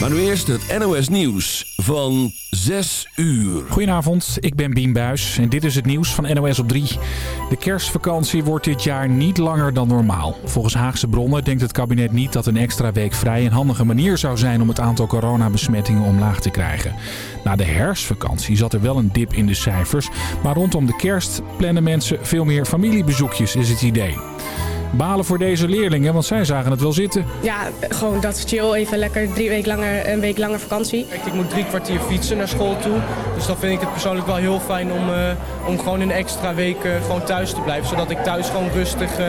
Maar nu eerst het NOS Nieuws van 6 uur. Goedenavond, ik ben Bien Buis en dit is het nieuws van NOS op 3. De kerstvakantie wordt dit jaar niet langer dan normaal. Volgens Haagse bronnen denkt het kabinet niet dat een extra week vrij een handige manier zou zijn om het aantal coronabesmettingen omlaag te krijgen. Na de herfstvakantie zat er wel een dip in de cijfers, maar rondom de kerst plannen mensen veel meer familiebezoekjes is het idee. Balen voor deze leerlingen, want zij zagen het wel zitten. Ja, gewoon dat chill. Even lekker drie weken langer, een week langer vakantie. Ik moet drie kwartier fietsen naar school toe. Dus dan vind ik het persoonlijk wel heel fijn om, uh, om gewoon een extra week uh, gewoon thuis te blijven. Zodat ik thuis gewoon rustig uh,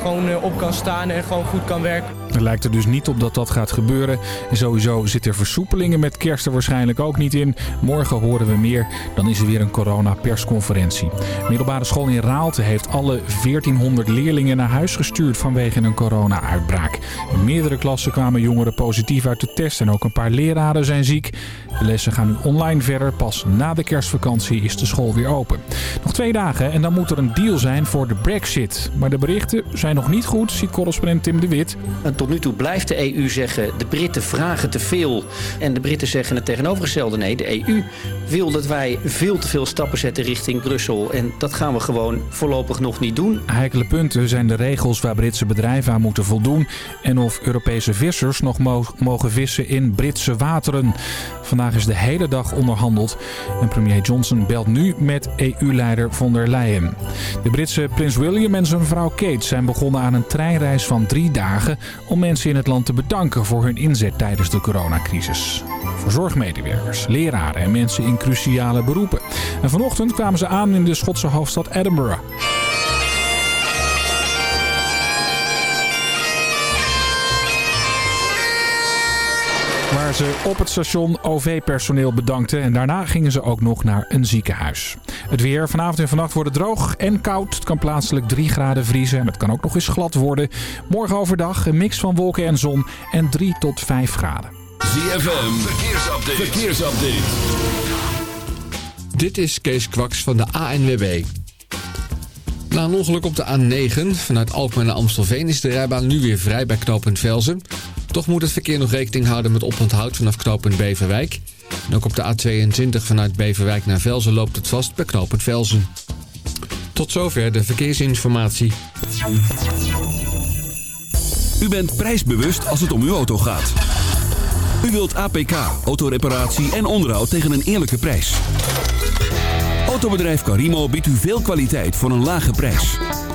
gewoon, op kan staan en gewoon goed kan werken. Het lijkt er dus niet op dat dat gaat gebeuren. En sowieso zitten er versoepelingen met kerst er waarschijnlijk ook niet in. Morgen horen we meer. Dan is er weer een corona-persconferentie. Middelbare school in Raalte heeft alle 1400 leerlingen naar huis gestuurd vanwege een corona-uitbraak. In meerdere klassen kwamen jongeren positief uit de test en ook een paar leraren zijn ziek. De lessen gaan nu online verder. Pas na de kerstvakantie is de school weer open. Nog twee dagen en dan moet er een deal zijn voor de brexit. Maar de berichten zijn nog niet goed, ziet correspondent Tim de Wit. Tot nu toe blijft de EU zeggen, de Britten vragen te veel. En de Britten zeggen het tegenovergestelde. Nee, de EU wil dat wij veel te veel stappen zetten richting Brussel. En dat gaan we gewoon voorlopig nog niet doen. Heikele punten zijn de regels waar Britse bedrijven aan moeten voldoen. En of Europese vissers nog mogen vissen in Britse wateren. Vandaag is de hele dag onderhandeld. En premier Johnson belt nu met EU-leider von der Leyen. De Britse prins William en zijn vrouw Kate zijn begonnen aan een treinreis van drie dagen... om mensen in het land te bedanken voor hun inzet tijdens de coronacrisis. Voor zorgmedewerkers, leraren en mensen in cruciale beroepen. En vanochtend kwamen ze aan in de Schotse hoofdstad Edinburgh. Waar ze op het station OV-personeel bedankten. En daarna gingen ze ook nog naar een ziekenhuis. Het weer vanavond en vannacht wordt droog en koud. Het kan plaatselijk 3 graden vriezen en het kan ook nog eens glad worden. Morgen overdag een mix van wolken en zon en 3 tot 5 graden. ZFM, verkeersupdate. verkeersupdate. Dit is Kees Kwaks van de ANWB. Na een ongeluk op de A9 vanuit Alkmaar naar Amstelveen is de rijbaan nu weer vrij bij knooppunt Velzen. Toch moet het verkeer nog rekening houden met oponthoud vanaf knooppunt Beverwijk. En ook op de A22 vanuit Beverwijk naar Velzen loopt het vast bij knooppunt Velzen. Tot zover de verkeersinformatie. U bent prijsbewust als het om uw auto gaat. U wilt APK, autoreparatie en onderhoud tegen een eerlijke prijs. Autobedrijf Carimo biedt u veel kwaliteit voor een lage prijs.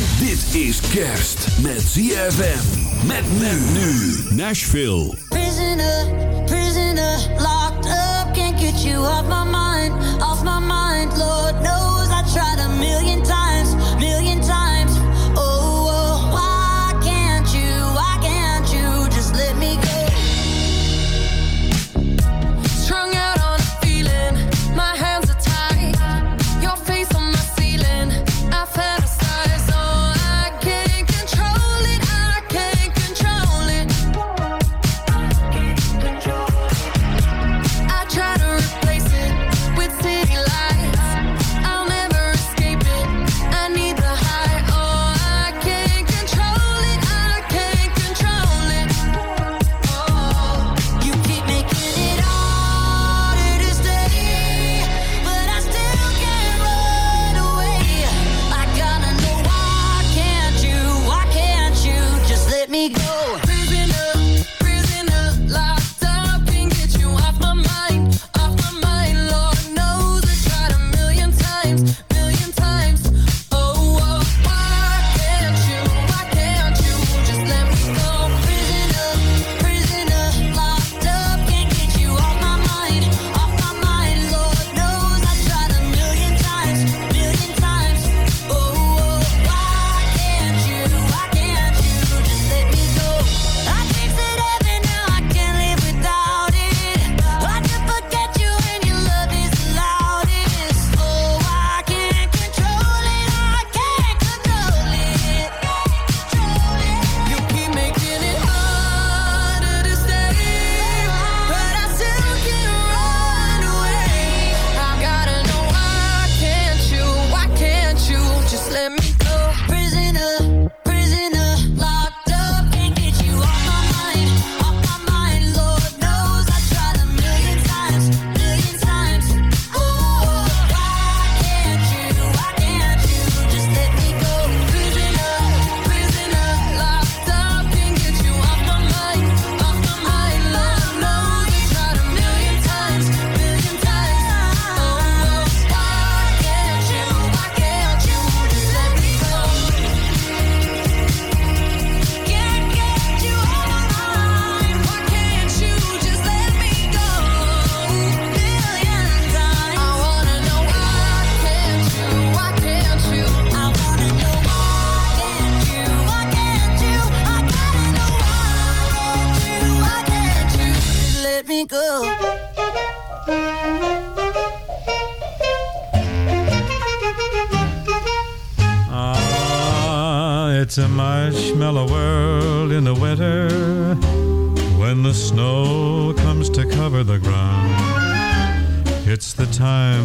Dit is kerst met ZFM. Met men nu. Nashville. Prisoner, prisoner, locked up, can't get you off my mind, off my mind. Lord knows I tried a million times,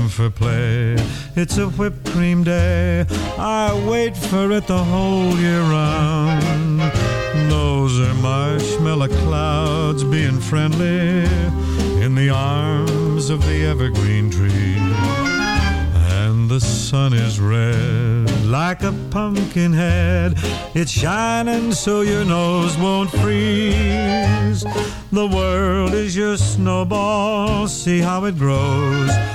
time for play. It's a whipped cream day. I wait for it the whole year round. Those are marshmallow clouds being friendly in the arms of the evergreen tree. And the sun is red like a pumpkin head. It's shining so your nose won't freeze. The world is your snowball, see how it grows.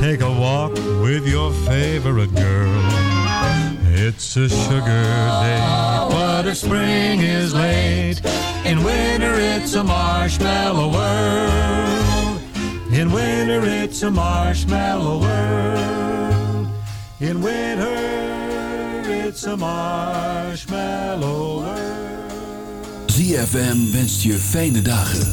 Take a walk with your favorite girl. It's a sugar day, but if spring is late, in winter it's a marshmallow world. In winter it's a marshmallow world. In winter it's a marshmallow world. ZFM wenst je fijne dagen.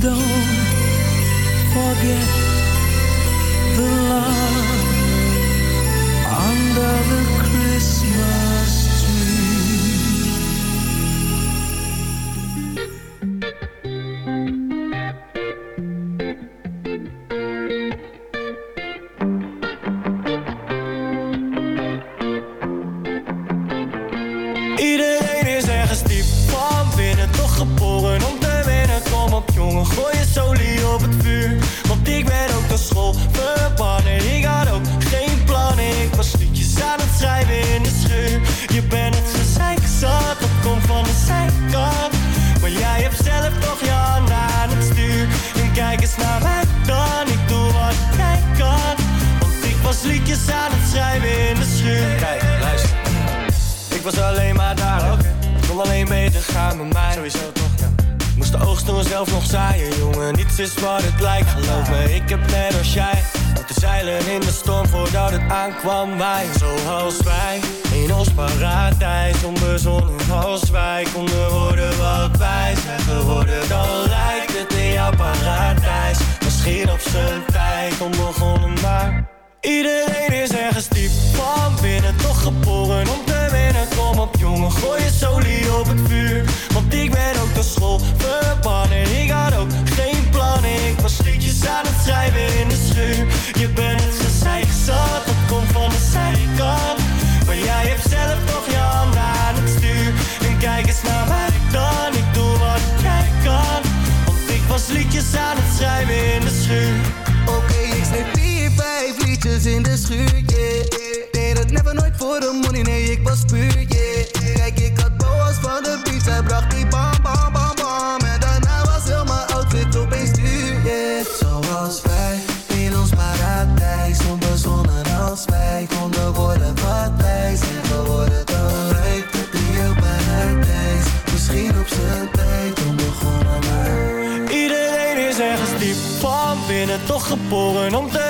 don't forget voor de money, nee, ik was puur, yeah. Kijk, ik had boas van de beats, hij bracht die bam, bam, bam, bam. En daarna was heel mijn outfit opeens duur, yeah. Zoals wij, in ons paradijs, onbezonnen als wij konden worden wat wij zijn geworden. Dan lijkt het jouw paradijs, misschien op zijn tijd onbegonnen, maar... Iedereen is ergens diep van binnen, toch geboren om te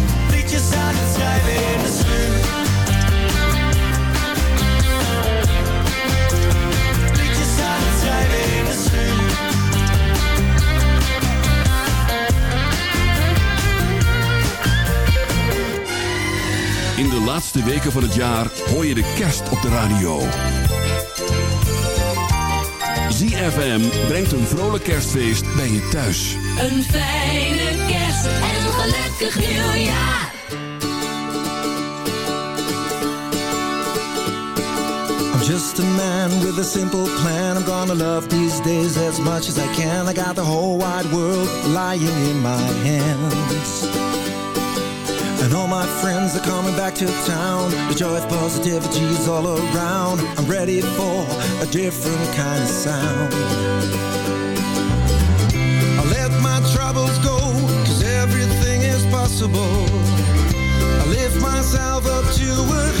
de laatste weken van het jaar hoor je de kerst op de radio. ZFM brengt een vrolijk kerstfeest bij je thuis. Een fijne kerst en een gelukkig nieuwjaar. I'm just a man with a simple plan. I'm gonna love these days as much as I can. I got the whole wide world lying in my hands. And all my friends are coming back to town. The joy of positivity is all around. I'm ready for a different kind of sound. I let my troubles go Cause everything is possible. I lift myself up to a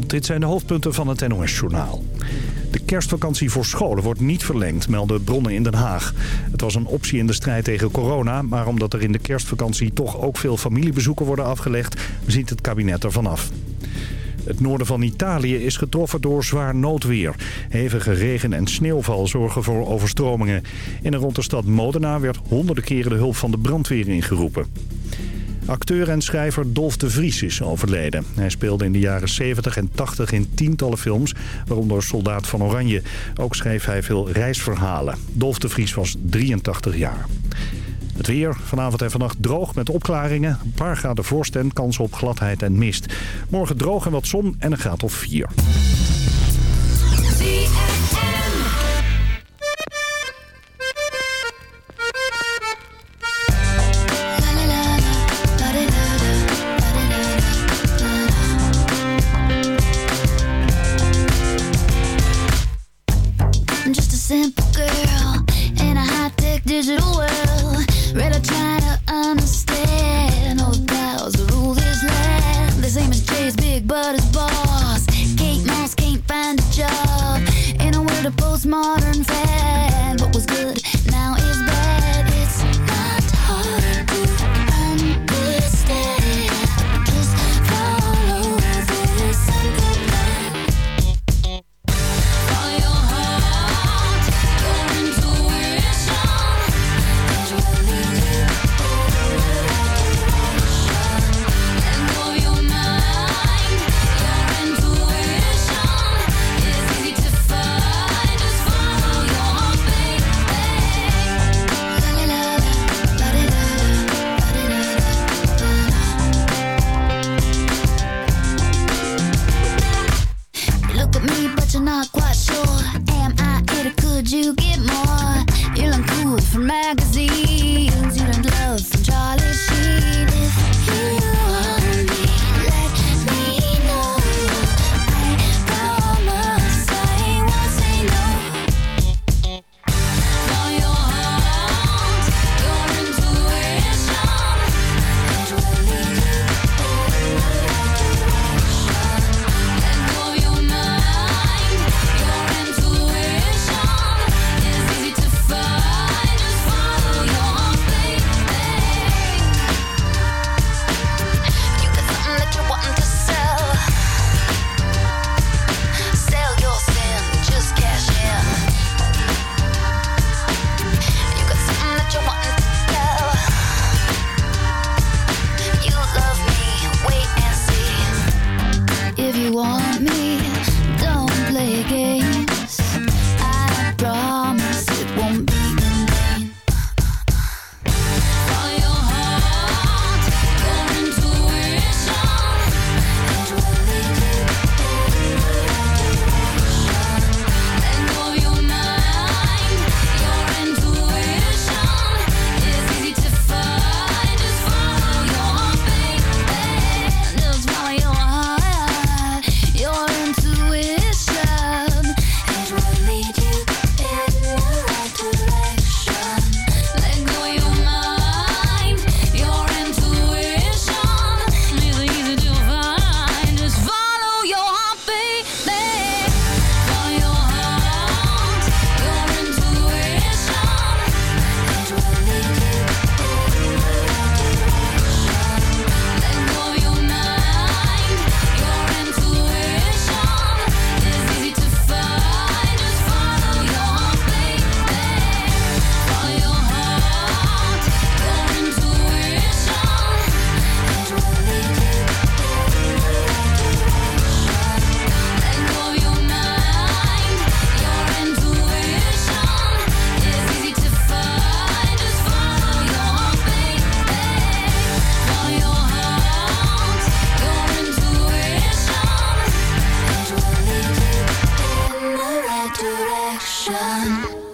Dit zijn de hoofdpunten van het NOS-journaal. De kerstvakantie voor scholen wordt niet verlengd, melden bronnen in Den Haag. Het was een optie in de strijd tegen corona, maar omdat er in de kerstvakantie toch ook veel familiebezoeken worden afgelegd, ziet het kabinet er vanaf. Het noorden van Italië is getroffen door zwaar noodweer. Hevige regen en sneeuwval zorgen voor overstromingen. In de rond de stad Modena werd honderden keren de hulp van de brandweer ingeroepen. Acteur en schrijver Dolf de Vries is overleden. Hij speelde in de jaren 70 en 80 in tientallen films, waaronder Soldaat van Oranje. Ook schreef hij veel reisverhalen. Dolf de Vries was 83 jaar. Het weer, vanavond en vannacht droog met opklaringen. Een paar graden vorst en kans op gladheid en mist. Morgen droog en wat zon en een graad of 4. Revolution.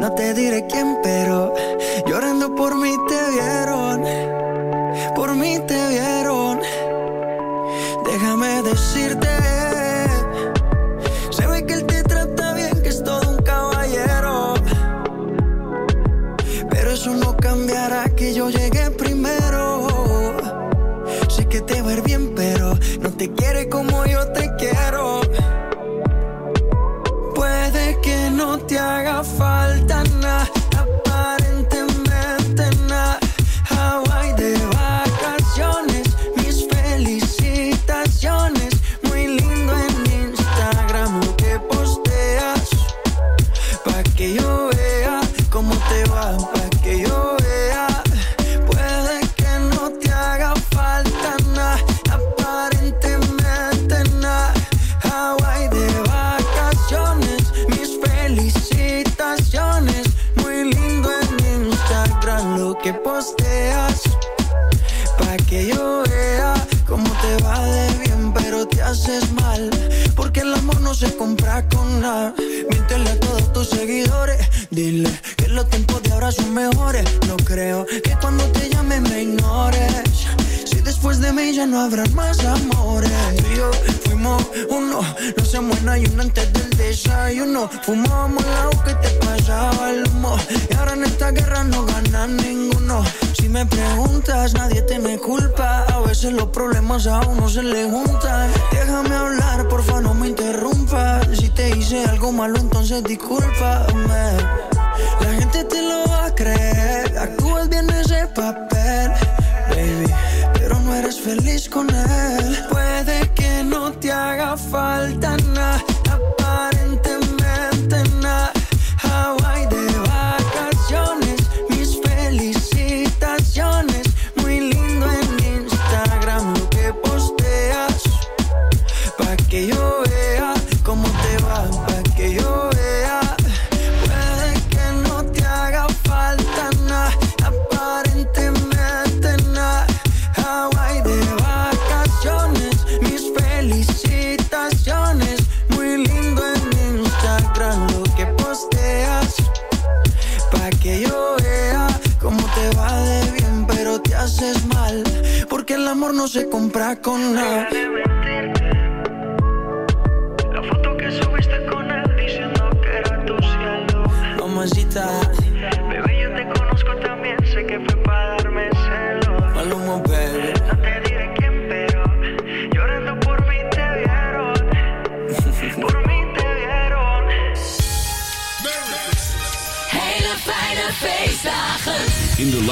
No te diré quién, pero con él. Puede que no te haga falta nada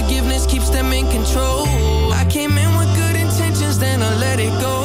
Cause unforgiveness keeps them in control. I came in with good intentions, then I let it go.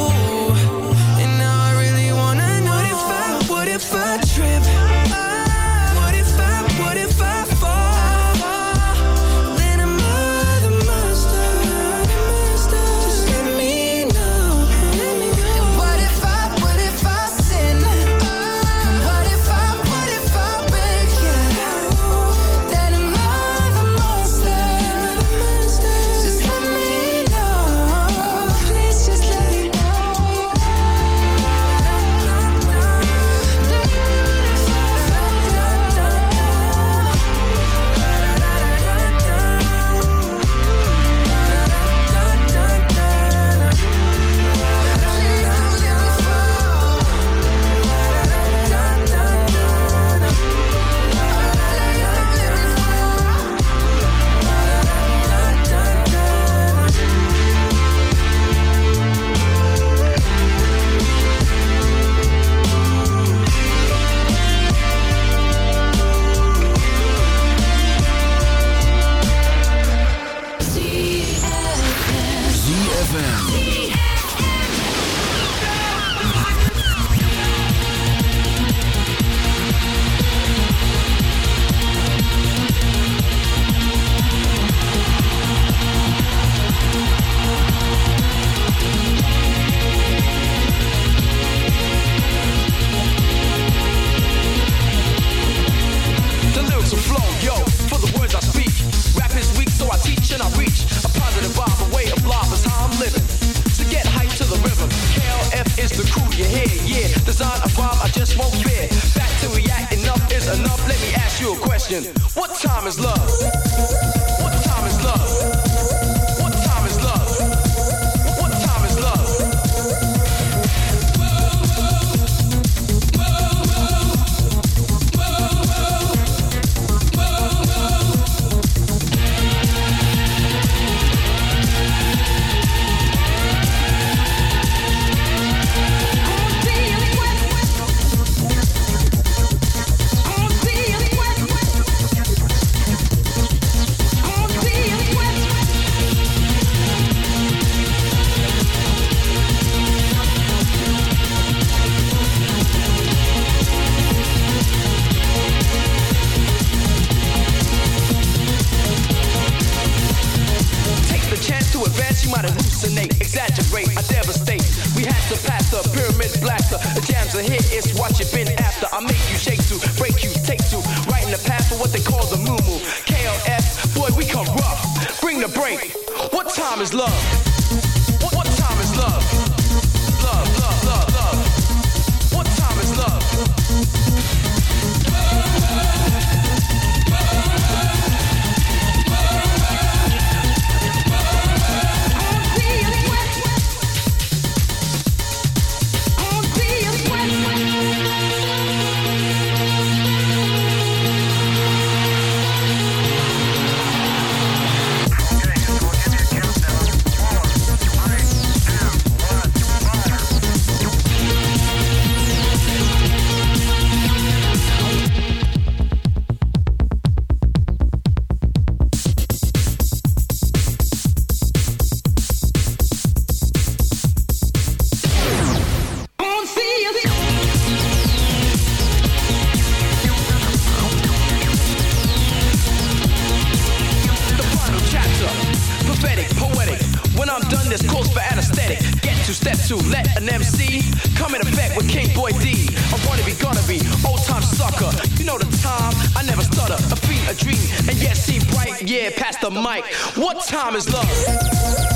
Bright. Pass the mic. What time is love?